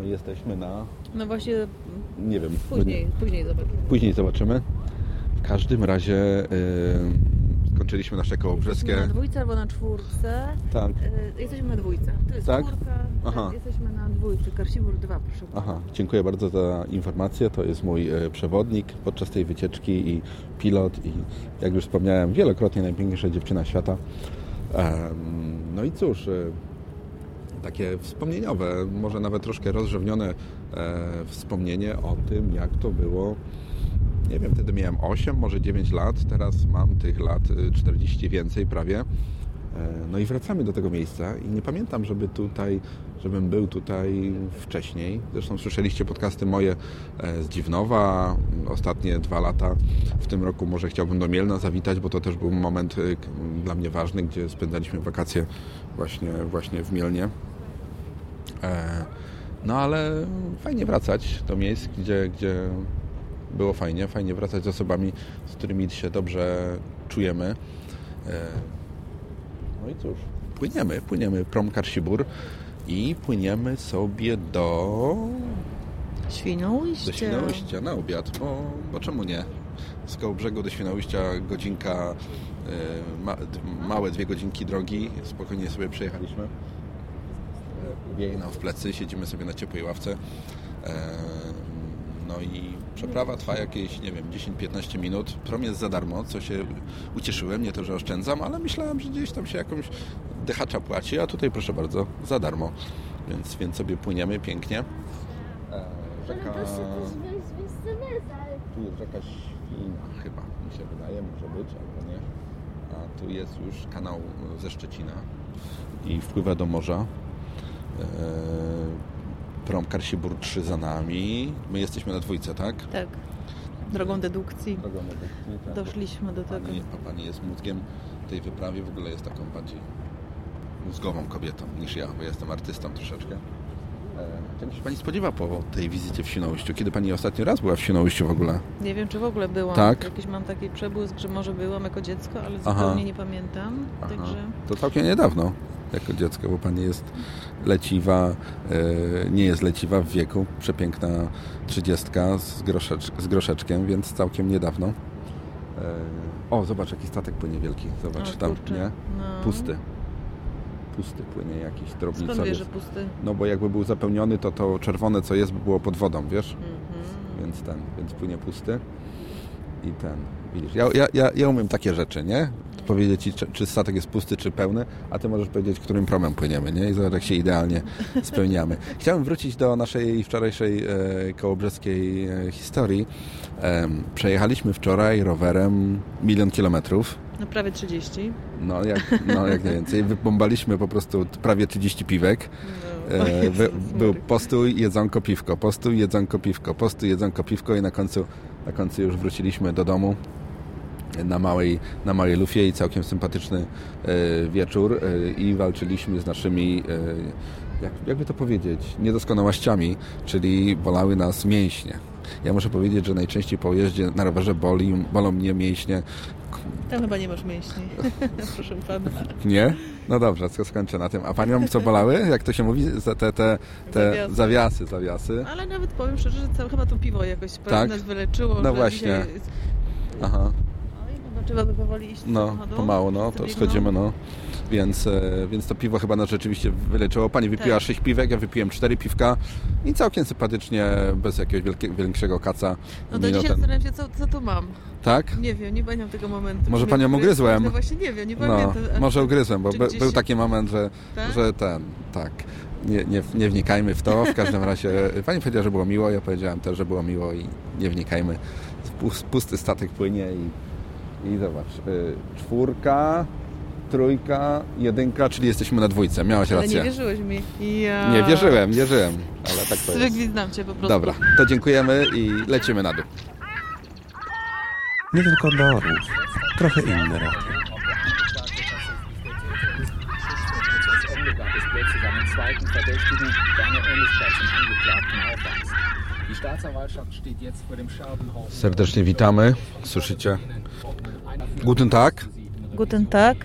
My jesteśmy na,
No właśnie
nie wiem,
później, później zobaczymy.
Później zobaczymy. W każdym razie yy, skończyliśmy nasze koło brzeskie.
Na dwójce albo na czwórce.
Tak.
Y, Jesteśmy na dwójce. To jest
Tak?
czwórka.
Aha.
Tak, jesteśmy na dwójce. Karsibur 2, proszę bardzo.
Aha, dziękuję bardzo za informację. To jest mój e, przewodnik podczas tej wycieczki i pilot i jak już wspomniałem, wielokrotnie najpiękniejsza dziewczyna świata. No i cóż, e, takie wspomnieniowe, może nawet troszkę rozrzewnione e, wspomnienie o tym, jak to było nie wiem, wtedy miałem 8, może 9 lat, teraz mam tych lat y, 40 więcej prawie. E, No i wracamy do tego miejsca i nie pamiętam, żeby tutaj, żebym był tutaj wcześniej. Zresztą słyszeliście podcasty moje e, z Dziwnowa, ostatnie dwa lata. W tym roku może chciałbym do Mielna zawitać, bo to też był moment y, dla mnie ważny, gdzie spędzaliśmy wakacje właśnie, właśnie w Mielnie. E, No ale fajnie wracać do miejsc, gdzie, gdzie było fajnie. Fajnie wracać z osobami, z którymi się dobrze czujemy. E, No i cóż, płyniemy, płyniemy prom Karsibur i płyniemy sobie do,
Świnoujście.
do Świnoujścia na obiad, bo, bo czemu nie? Z koło brzegu do Świnoujścia godzinka, e, ma, małe dwie godzinki drogi, spokojnie sobie przejechaliśmy. Wieje nam w plecy, siedzimy sobie na ciepłej ławce. E, No i przeprawa trwa jakieś, nie wiem, 10-15 minut. Prom jest za darmo, co się ucieszyłem, nie to, że oszczędzam, ale myślałem, że gdzieś tam się jakąś dychacza płaci, a tutaj proszę bardzo, za darmo. Więc, więc sobie płyniemy pięknie. E, Rzeka... Tu jest rzeka Świna chyba, mi się wydaje, może być, albo nie. A tu jest już kanał ze Szczecina i wpływa do morza. Prom Karsibur 3 za nami. My jesteśmy na dwójce, tak?
Tak. Drogą dedukcji
Drogą dedukcji, tak.
doszliśmy do tego.
Pani, a pani jest mózgiem tej wyprawy, w ogóle jest taką bardziej mózgową kobietą niż ja, bo ja jestem artystą troszeczkę. Eee, Czego się pani spodziewa po tej wizycie w Świnoujściu? Kiedy pani ostatni raz była w Świnoujściu w ogóle?
Nie wiem, czy w ogóle byłam.
Tak?
Jakiś mam taki przebłysk, że może byłam jako dziecko, ale
Aha.
zupełnie nie pamiętam.
Aha.
Także
To całkiem niedawno, jako dziecko, bo pani jest leciwa, e, nie jest leciwa w wieku, przepiękna trzydziestka z, groszecz, z groszeczkiem, więc całkiem niedawno. E, o, zobacz, jaki statek płynie wielki, zobacz
O,
tam,
kurczę.
nie?
No.
Pusty. Pusty płynie jakiś
skąd
drobnicowy.
wiesz, że pusty?
No bo jakby był zapełniony, to to czerwone, co jest, by było pod wodą, wiesz?
Mhm.
Więc ten, więc płynie pusty i ten, widzisz, ja, ja, ja, ja umiem takie rzeczy, nie? Powiedzieć ci, czy, czy statek jest pusty, czy pełny, a ty możesz powiedzieć, którym promem płyniemy, nie? I zobacz, jak się idealnie spełniamy. Chciałem wrócić do naszej wczorajszej e, kołobrzeskiej e, historii. Em, przejechaliśmy wczoraj rowerem milion kilometrów.
No prawie 30.
No jak, no, jak najwięcej. Wybombaliśmy po prostu prawie 30 piwek.
No.
E, by, był postój, jedzonko, piwko, postój, jedzonko, piwko, postój, jedzonko, piwko i na końcu, na końcu już wróciliśmy do domu na małej, na małej lufie i całkiem sympatyczny e, wieczór e, i walczyliśmy z naszymi, e, jak, jakby to powiedzieć, niedoskonałościami, czyli bolały nas mięśnie. Ja muszę powiedzieć, że najczęściej po jeździe na rowerze boli, bolą mnie mięśnie.
Tam chyba nie masz mięśni. Proszę pana.
Nie? No dobrze, skończę na tym. A panią co bolały? Jak to się mówi? Te, te, te
Zawiasy.
zawiasy, zawiasy.
Ale nawet powiem szczerze, że całe, chyba to piwo jakoś
Tak?
nas wyleczyło.
No właśnie.
Dzisiaj...
Aha.
Trzeba by powoli iść
No,
samochodu.
pomału, no, to schodzimy, no. Więc, e, więc to piwo chyba nas rzeczywiście wyleczyło. Pani wypiła
Tak.
sześć piwek, ja wypiłem cztery piwka i całkiem sympatycznie, bez jakiegoś wielkie, większego kaca.
No to
minął
dzisiaj
ten-
zastanawiam się, co, co tu mam.
Tak?
Nie wiem, nie pamiętam tego momentu.
Może panią ugryzłem?
No właśnie nie wiem, nie
No,
pamiętam. A-
może ugryzłem, bo
czy
by,
gdzieś
był
się-
taki moment, że,
Tak?
że ten, tak. Nie, nie, nie wnikajmy w to. W każdym razie pani powiedziała, że było miło, ja powiedziałem też, że było miło i nie wnikajmy. Pus- Pusty statek płynie i, i zobacz. Y, czwórka, trójka, jedynka, czyli jesteśmy na dwójce. Miałaś
Ale
rację.
nie wierzyłeś mi. Ja...
Nie wierzyłem, wierzyłem, ale tak to jest.
Wygwizdam cię po prostu.
Dobra, to dziękujemy i lecimy na dół.
Nie tylko dla orłów, trochę inne radio.
Serdecznie witamy. Słyszycie? Guten Tag.
Guten Tag,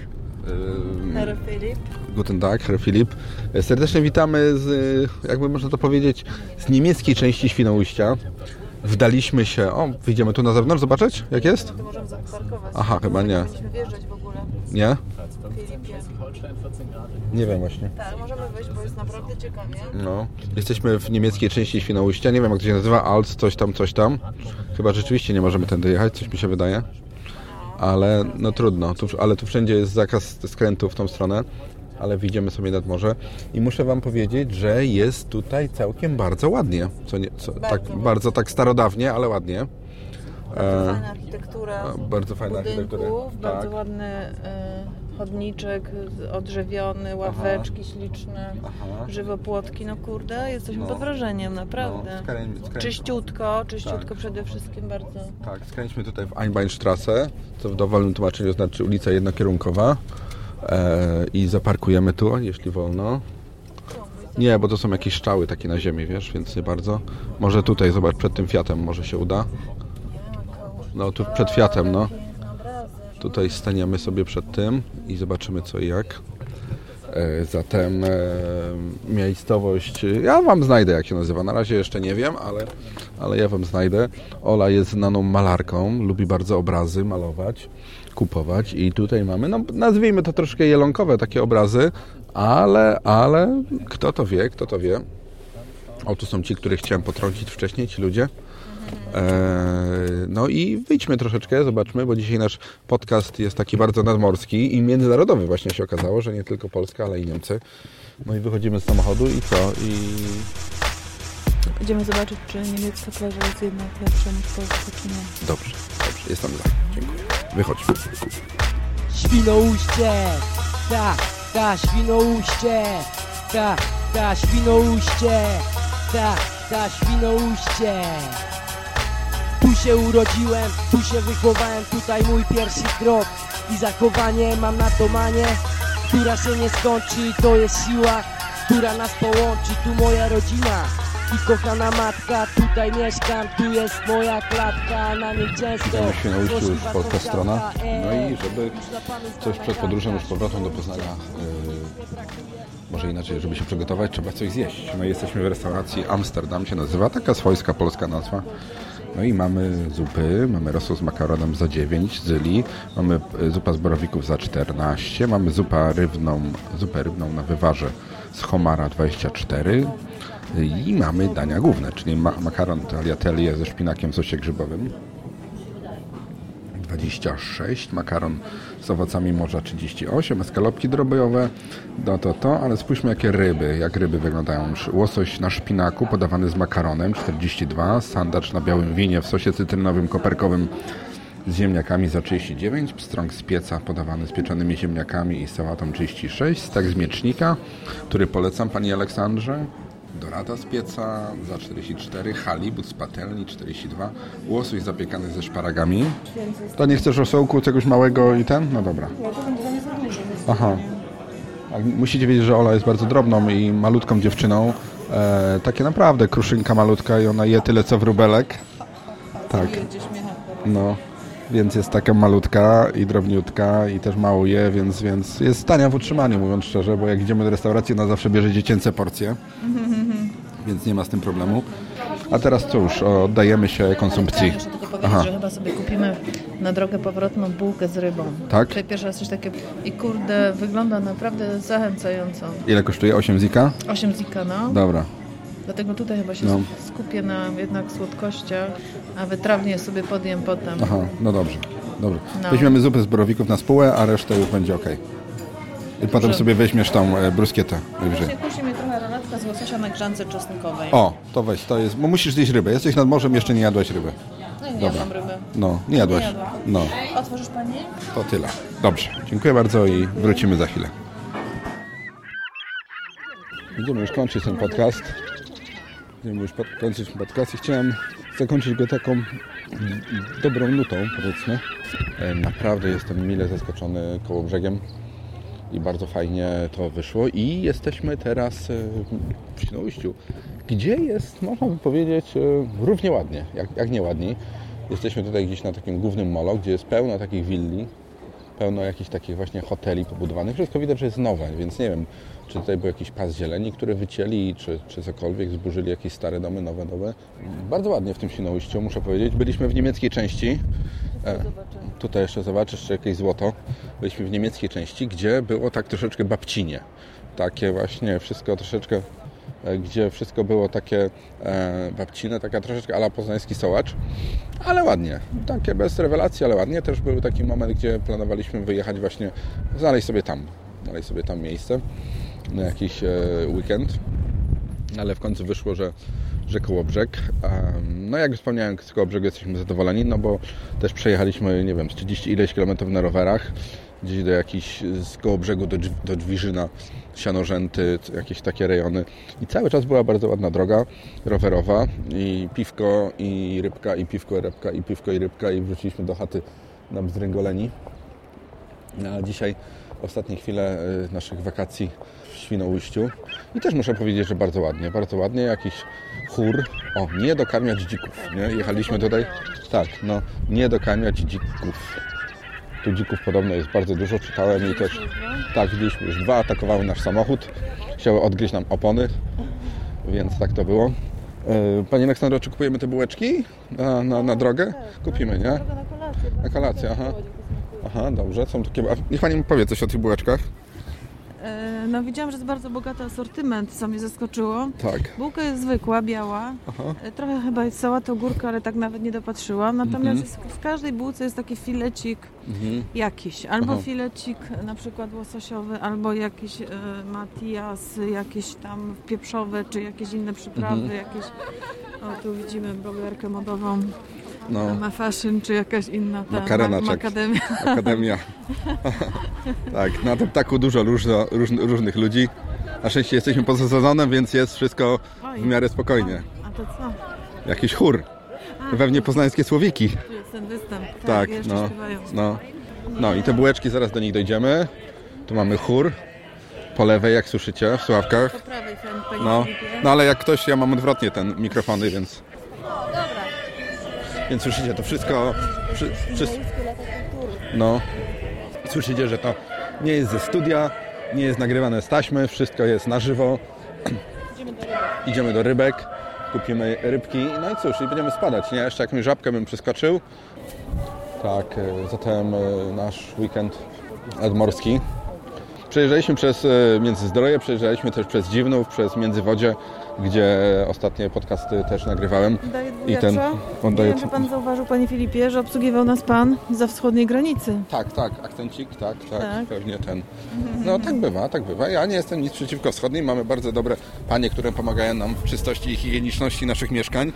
Herr Filip.
Guten Tag, Herr Filip. Serdecznie witamy z, jakby można to powiedzieć, z niemieckiej części Świnoujścia. Wdaliśmy się, o, wyjdziemy tu na zewnątrz zobaczyć, jak jest?
Możemy zaparkować.
Aha, chyba nie.
Powinniśmy wjeżdżać w ogóle.
Nie?
Filipie.
Nie wiem właśnie.
Tak, możemy wejść, bo jest naprawdę ciekawie.
No. Jesteśmy w niemieckiej części Świnoujścia, nie wiem jak to się nazywa, Alts, coś tam, coś tam. Chyba rzeczywiście nie możemy tędy jechać, coś mi się wydaje. Ale no trudno, tu, ale tu wszędzie jest zakaz skrętu w tą stronę, ale wyjdziemy sobie nad morze i muszę wam powiedzieć, że jest tutaj całkiem bardzo ładnie. Co nie, co, tak, bardzo tak starodawnie, ale ładnie.
Bardzo
E,
fajna architektura.
bardzo fajna architektura.
budynków, bardzo
Tak.
ładny e, chodniczek odrzewiony, ławeczki śliczne,
Aha.
żywopłotki. No kurde, jesteśmy
No.
pod wrażeniem, naprawdę.
No, skręć- skręć-
Czyściutko, czyściutko
Tak.
przede wszystkim bardzo.
Tak, skręćmy tutaj w Einbeinstrasse, co w dowolnym tłumaczeniu znaczy ulica jednokierunkowa. E, I zaparkujemy tu, jeśli wolno. Nie, bo to są jakieś szczały takie na ziemi, wiesz, więc nie bardzo. Może tutaj, zobacz, przed tym Fiatem może się uda. No, tu przed Fiatem, no. Tutaj staniemy sobie przed tym i zobaczymy co i jak. E, Zatem e, miejscowość, ja Wam znajdę jak się nazywa, na razie jeszcze nie wiem, ale, ale ja Wam znajdę. Ola jest znaną malarką, lubi bardzo obrazy malować, kupować i tutaj mamy, no nazwijmy to troszkę jelonkowe takie obrazy, ale, ale kto to wie, kto to wie. O, tu są ci, których chciałem potrącić wcześniej, ci ludzie. Eee, No i wyjdźmy troszeczkę, zobaczmy, bo dzisiaj nasz podcast jest taki bardzo nadmorski i międzynarodowy właśnie się okazało, że nie tylko Polska, ale i Niemcy. No i wychodzimy z samochodu i co? I
Idziemy zobaczyć, czy niemiecka plaża jest jednak lepsza niż polska, czy nie.
dobrze, dobrze, jestem za. Dziękuję. Wychodźmy.
Świnoujście, ta, ta, świnoujście, ta, ta, świnoujście, ta, ta, świnoujście. Tu się urodziłem, tu się wychowałem, tutaj mój pierwszy krok i zachowanie mam na to manię, która się nie skończy, to jest siła, która nas połączy, tu moja rodzina. I kochana matka, tutaj mieszkam, tu jest moja klatka, na niej często
Widzimy w Świnoujściu już polska strona.
sąsiadka,
No i żeby coś przed podróżą już powrotem do Poznania, yy, może inaczej, żeby się przygotować, trzeba coś zjeść. No i jesteśmy w restauracji Amsterdam się nazywa, taka swojska polska nazwa. No i mamy zupy, mamy rosół z makaronem za 9 zyli, mamy e, zupa z borowików za 14, mamy zupa rybną, zupę rybną na wywarze z homara 24 i mamy dania główne, czyli ma makaron tagliatelle ze szpinakiem w sosie grzybowym. 26, makaron z owocami morza 38, eskalopki drobiowe, no to to, ale spójrzmy jakie ryby, jak ryby wyglądają. Łosoś na szpinaku podawany z makaronem 42, sandacz na białym winie w sosie cytrynowym, koperkowym z ziemniakami za 39, pstrąg z pieca podawany z pieczonymi ziemniakami i sałatą 36, stek z miecznika, który polecam Pani Aleksandrze, dorada z pieca za 44, halibut z patelni 42, łosoś zapiekany ze szparagami. To nie chcesz rosołku, czegoś małego i ten? No dobra.
Ja to będzie za dużo.
Aha. A Musicie wiedzieć, że Ola jest bardzo drobną i malutką dziewczyną. E, takie naprawdę kruszynka malutka i ona je tyle co wróbelek. Tak.
Jedzie śmiechem.
No, więc jest taka malutka i drobniutka i też mało je, więc, więc jest tania w utrzymaniu, mówiąc szczerze, bo jak idziemy do restauracji, ona zawsze bierze dziecięce porcje, więc nie ma z tym problemu. A teraz cóż, oddajemy się konsumpcji.
Jeszcze tylko powiedzieć,
Aha.
że chyba sobie kupimy na drogę powrotną bułkę z rybą.
Tak?
Pierwszy raz coś takiego i kurde, wygląda naprawdę zachęcająco.
Ile kosztuje? 8 zika?
8 zika, no.
Dobra.
Dlatego tutaj chyba się
No.
skupię na jednak słodkościach, a wytrawnie sobie podjem potem.
Aha, no dobrze. Dobrze.
No.
Weźmiemy zupę z borowików na spółę, a resztę już będzie ok. I potem sobie weźmiesz tą e, bruskietę najwyżej.
Właśnie kusi mnie trochę z łososia na grzance czosnkowej.
O, to weź, to jest, bo musisz zjeść rybę. Jesteś nad morzem, jeszcze nie jadłaś ryby.
No i nie
Dobra.
jadłam ryby.
No, nie jadłaś.
Nie jadłam.
No,
Otworzysz Pani?
to tyle. Dobrze, dziękuję bardzo i wrócimy za chwilę. Będziemy już kończyć ten podcast. Będziemy już pod- kończyć ten podcast i chciałem zakończyć go taką dobrą nutą, powiedzmy. E, Naprawdę jestem mile zaskoczony koło brzegiem i bardzo fajnie to wyszło i jesteśmy teraz e, w Świnoujściu, gdzie jest, można by powiedzieć, e, równie ładnie, jak, jak nie ładniej. Jesteśmy tutaj gdzieś na takim głównym molo, gdzie jest pełno takich willi, pełno jakichś takich właśnie hoteli pobudowanych. Wszystko widać, że jest nowe, więc nie wiem, czy tutaj był jakiś pas zieleni, który wycięli, czy, czy cokolwiek, zburzyli jakieś stare domy, nowe, nowe. Bardzo ładnie w tym Świnoujściu, muszę powiedzieć. Byliśmy w niemieckiej części. E, tutaj jeszcze zobaczysz, czy jakieś złoto. Byliśmy w niemieckiej części, gdzie było tak troszeczkę babcinie. Takie właśnie wszystko troszeczkę, e, gdzie wszystko było takie e, babcine, taka troszeczkę ala poznański sołacz. Ale ładnie. Takie bez rewelacji, ale ładnie. Też był taki moment, gdzie planowaliśmy wyjechać właśnie, znaleźć sobie tam, znaleźć sobie tam miejsce na jakiś e, weekend. Ale w końcu wyszło, że, że Kołobrzeg. No jak wspomniałem, z Kołobrzegu jesteśmy zadowoleni, no bo też przejechaliśmy, nie wiem, z 30 ileś kilometrów na rowerach, gdzieś do jakichś, z Kołobrzegu do, do Dźwiżyna, Sianorzęty, jakieś takie rejony. I cały czas była bardzo ładna droga rowerowa i piwko i rybka, i piwko i rybka, i piwko i rybka i wróciliśmy do chaty na Bzdręgoleni. A dzisiaj ostatnie chwile y, naszych wakacji w Świnoujściu. I też muszę powiedzieć, że bardzo ładnie, bardzo ładnie. Jakiś chór. O, nie dokarmiać dzików. Nie? Jechaliśmy tutaj. Tak, no, nie dokarmiać dzików. Tu dzików podobno jest bardzo dużo, czytałem i też. Tak, widzieliśmy już dwa, atakowały nasz samochód. Chciały odgryźć nam opony, więc tak to było. Y, Panie Aleksandro, czy kupujemy te bułeczki na, na, na drogę? Kupimy, nie? Na kolację, aha. Aha, dobrze. Są takie... Niech Pani mi powie coś o tych bułeczkach.
No widziałam, że jest bardzo bogaty asortyment, co mnie zaskoczyło.
Tak.
Bułka jest zwykła, biała.
Aha.
E, Trochę chyba jest sałata ogórka, ale tak nawet nie dopatrzyłam. Natomiast
Mhm.
w każdej bułce jest taki filecik
Mhm.
jakiś. Albo
Aha.
filecik na przykład łososiowy, albo jakiś e, matias, jakieś tam pieprzowe, czy jakieś inne przyprawy,
Mhm.
jakieś... O, tu widzimy blogerkę modową.
No.
Ma fashion, czy jakaś inna ta
Makarena,
ma,
czek.
makademia.
Akademia. tak, na tym taku dużo różno, róż, różnych ludzi. Na szczęście jesteśmy poza sezonem, więc jest wszystko w miarę spokojnie.
A to co?
Jakiś chór. Pewnie poznańskie słowiki.
Jest ten występ. Tak,
Tak, no,
śpiewają.
no. No i te bułeczki, zaraz do nich dojdziemy. Tu mamy chór. Po lewej, jak słyszycie, w Sławkach.
Po prawej,
No, no ale jak ktoś, ja mam odwrotnie ten mikrofony, więc... Więc słyszycie, to wszystko... Przy, przy, no, słyszycie, że to nie jest ze studia, nie jest nagrywane z taśmy, wszystko jest na żywo. Idziemy do rybek, kupimy rybki, no i cóż, i będziemy spadać, nie? Jeszcze jakąś żabkę bym przeskoczył. Tak, e, zatem e, nasz weekend nadmorski. Przejeżdżaliśmy przez e, Międzyzdroje, przejeżdżaliśmy też przez Dziwnów, przez Międzywodzie, gdzie ostatnie podcasty też nagrywałem. I ten on
Nie
daje
wiem, czy pan zauważył, panie Filipie, że obsługiwał nas pan za wschodniej granicy.
Tak, tak, akcencik, tak, tak,
Tak.
pewnie ten. No tak bywa, tak bywa. Ja nie jestem nic przeciwko wschodnim. Mamy bardzo dobre panie, które pomagają nam w czystości i higieniczności naszych mieszkań,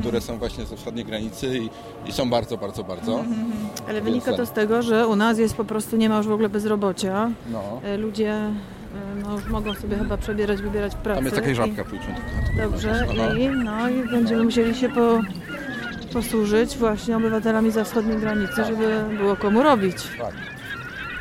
które są właśnie ze wschodniej granicy i, i są bardzo, bardzo, bardzo.
Ale wynika to z tego, że u nas jest po prostu, nie ma już w ogóle bezrobocia.
No.
E, Ludzie no, już mogą sobie chyba przebierać, wybierać pracę.
Tam jest jakaś
i-
żabka, tylko.
Dobrze, i, no, i będziemy musieli się po, posłużyć właśnie obywatelami za wschodniej granicy, żeby było komu robić.
Tak.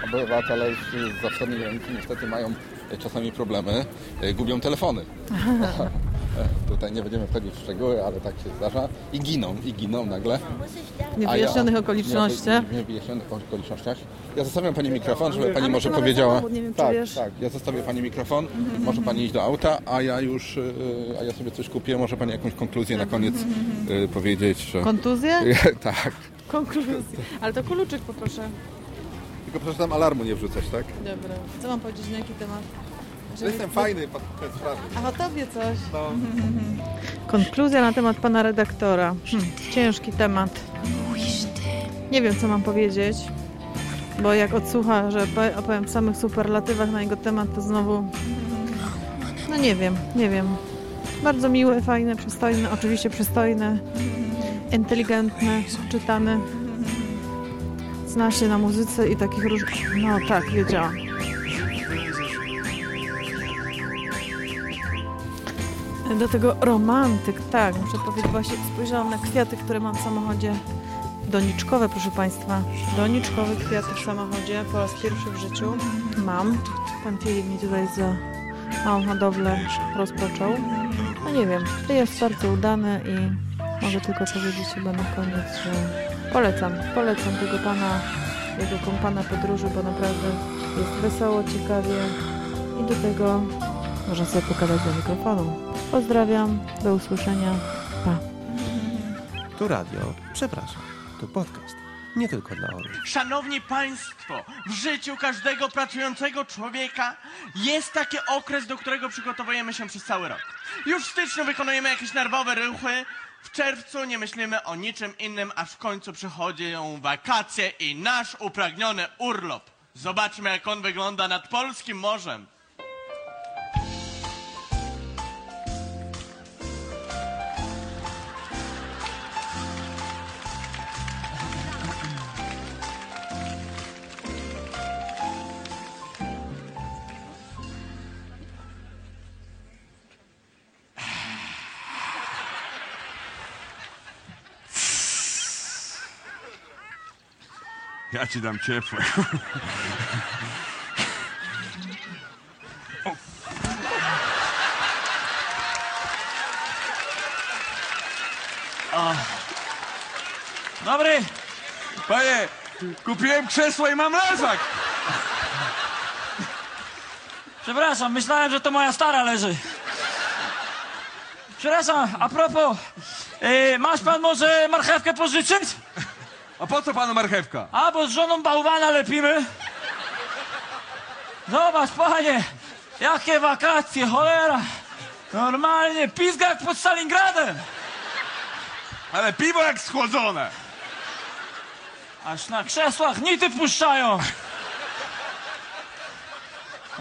Obywatele z- za wschodniej granicy niestety mają e, czasami problemy, e, gubią telefony. Tutaj nie będziemy wchodzić w szczegóły, ale tak się zdarza. I giną, i giną nagle.
W niewyjaśnionych
ja-
okolicznościach.
W niewyjaśnionych okolicznościach. Ja zostawiam Pani mikrofon, żeby Pani może powiedziała...
samochód, nie wiem, czy
tak,
wiesz.
tak, ja zostawię Pani mikrofon, może Pani iść do auta, a ja już, y, a ja sobie coś kupię, może Pani jakąś konkluzję na koniec y, powiedzieć, że...
Kontuzję?
tak.
Konkluzję. Ale to kuluczyk poproszę.
Tylko proszę tam alarmu nie wrzucać, tak?
Dobra. Co mam powiedzieć na jaki temat?
Że jestem fajny pod te sprawy.
A o tobie coś? Konkluzja na temat pana redaktora. Hmm, ciężki temat. Nie wiem, co mam powiedzieć, bo jak odsłucha, że po- opowiem w samych superlatywach na jego temat, to znowu... No nie wiem, nie wiem. Bardzo miły, fajny, przystojny, oczywiście przystojny, inteligentny, czytany. Zna się na muzyce i takich różnych... No tak, wiedziałam. Do tego romantyk, tak, muszę powiedzieć, właśnie spojrzałam na kwiaty, które mam w samochodzie. Doniczkowe, proszę Państwa. Doniczkowe kwiaty w samochodzie po raz pierwszy w życiu mam. Pan Filip mi tutaj za małą hodowlę rozpoczął. No nie wiem, jest bardzo udane i mogę tylko powiedzieć chyba na koniec, że polecam, polecam tego Pana, jego kompana podróży, bo naprawdę jest wesoło, ciekawie i do tego można sobie pokazać do mikrofonu. Pozdrawiam, do usłyszenia, pa.
Tu radio, przepraszam, tu podcast. Nie tylko dla orłów.
Szanowni Państwo, w życiu każdego pracującego człowieka jest taki okres, do którego przygotowujemy się przez cały rok. Już w styczniu wykonujemy jakieś nerwowe ruchy, w czerwcu nie myślimy o niczym innym, aż w końcu przychodzą wakacje i nasz upragniony urlop. Zobaczmy, jak on wygląda nad polskim morzem.
Ja ci dam ciepłe.
O. Dobry.
Panie, kupiłem krzesło i mam leżak.
Przepraszam, myślałem, że to moja stara leży. Przepraszam, a propos, yy, masz pan może marchewkę pożyczyć?
A po co panu marchewka?
A, bo z żoną bałwana lepimy. Zobacz, panie, jakie wakacje, cholera. Normalnie, pizga jak pod Stalingradem.
Ale piwo jak schłodzone.
Aż na krzesłach nity puszczają.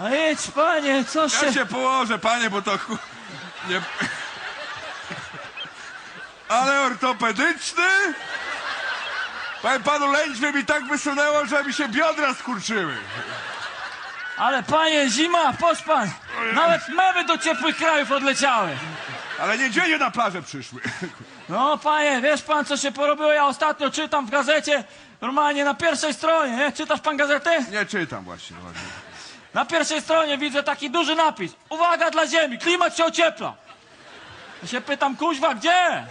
A idź, panie, co się...
Ja się położę, panie, bo to... chu- Nie... Ale ortopedyczny? Powiem panu, lędźwie mi tak wysunęło, że mi się biodra skurczyły.
Ale panie, zima, posz pan. Nawet mewy do ciepłych krajów odleciały.
Ale niedźwiedzie na plażę przyszły.
No panie, wiesz pan co się porobiło? Ja ostatnio czytam w gazecie, normalnie na pierwszej stronie, nie? Czytasz pan gazetę?
Nie czytam właśnie. właśnie.
Na pierwszej stronie widzę taki duży napis. Uwaga dla ziemi, klimat się ociepla. Ja się pytam, kuźwa, gdzie?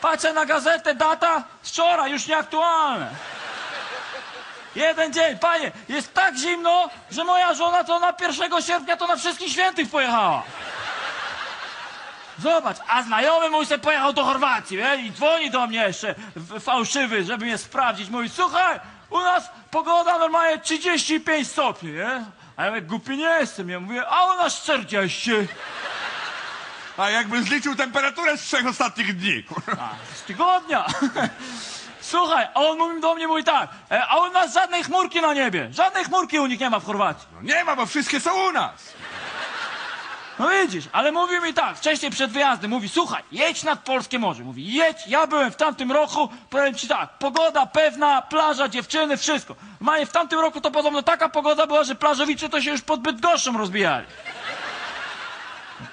Patrzę na gazetę, data z wczoraj, już nieaktualne. Jeden dzień, panie, jest tak zimno, że moja żona to na 1 sierpnia to na wszystkich świętych pojechała. Zobacz, a znajomy mój se pojechał do Chorwacji, wie? I dzwoni do mnie jeszcze fałszywy, żeby mnie sprawdzić. Mówi, słuchaj, u nas pogoda normalnie 35 stopni, nie? A ja mówię, głupi nie jestem. Ja mówię, a u nas 40.
A jakbym zliczył temperaturę z trzech ostatnich dni.
A, z tygodnia. Słuchaj, a on mówi do mnie, mówi tak, e, a u nas żadnej chmurki na niebie. Żadnej chmurki u nich nie ma w Chorwacji.
No nie ma, bo wszystkie są u nas.
No widzisz, ale mówi mi tak, wcześniej przed wyjazdem, mówi, słuchaj, jedź nad Polskie Morze. Mówi, jedź, ja byłem w tamtym roku, powiem ci tak, pogoda pewna, plaża, dziewczyny, wszystko. Maję w tamtym roku to podobno taka pogoda była, że plażowicze to się już pod Bydgoszczą rozbijali.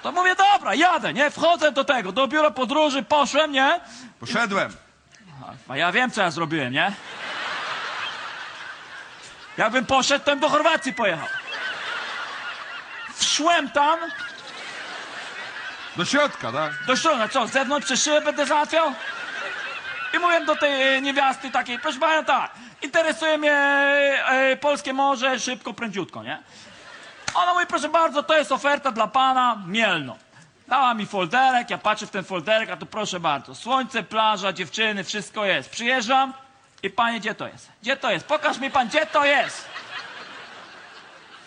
To mówię, dobra, jadę, nie? Wchodzę do tego, do biura podróży, poszłem, nie?
Poszedłem.
A ja wiem, co ja zrobiłem, nie? Jakbym poszedł, to bym do Chorwacji pojechał. Wszłem tam,
Do środka, tak?
do środka, co, z zewnątrz przez szybę będę załatwiał? I mówię do tej e, niewiasty takiej, proszę pana, tak, interesuje mnie e, polskie morze, szybko, prędziutko, nie? Ona mówi, proszę bardzo, to jest oferta dla pana, Mielno. Dała mi folderek, ja patrzę w ten folderek, a to proszę bardzo, słońce, plaża, dziewczyny, wszystko jest. Przyjeżdżam i panie, gdzie to jest? Gdzie to jest? Pokaż mi pan, gdzie to jest?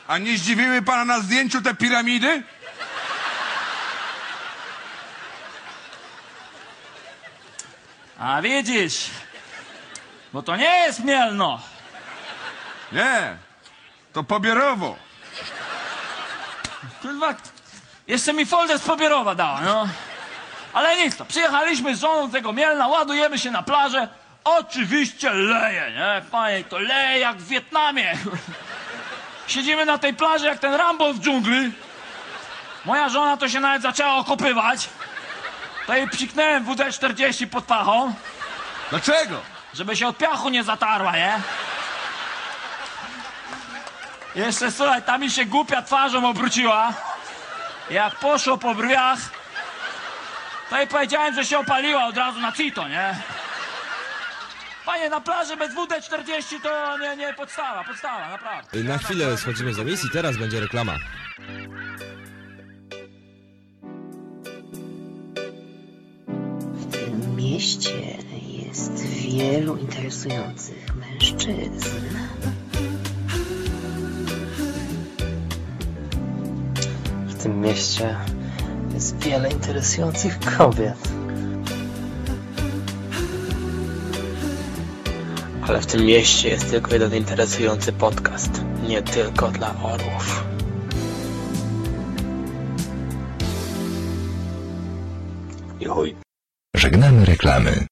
A nie zdziwiły pana na zdjęciu te piramidy?
A widzisz, bo to nie jest Mielno.
Nie. To pobierowo.
Kurwa, jeszcze mi folder z Pobierowa dała, no. Ale nic, to przyjechaliśmy z żoną tego Mielna, ładujemy się na plażę. Oczywiście leje, nie? Panie, to leje jak w Wietnamie. Siedzimy na tej plaży jak ten Rambo w dżungli. Moja żona to się nawet zaczęła okopywać. To jej psiknąłem WD-40 pod pachą.
Dlaczego?
Żeby się od piachu nie zatarła, nie? Jeszcze słuchaj, ta mi się głupia twarzą obróciła. Jak poszło po brwiach, to jej powiedziałem, że się opaliła od razu na cito, nie? Panie, na plaży bez WD-40 to nie, nie, podstawa, podstawa, naprawdę.
Na chwilę schodzimy z emisji, teraz będzie reklama.
W tym mieście jest wielu interesujących mężczyzn. Tym mieście jest wiele interesujących kobiet. Ale w tym mieście jest tylko jeden interesujący podcast. Nie tylko dla orłów. I chuj.
Żegnamy reklamy.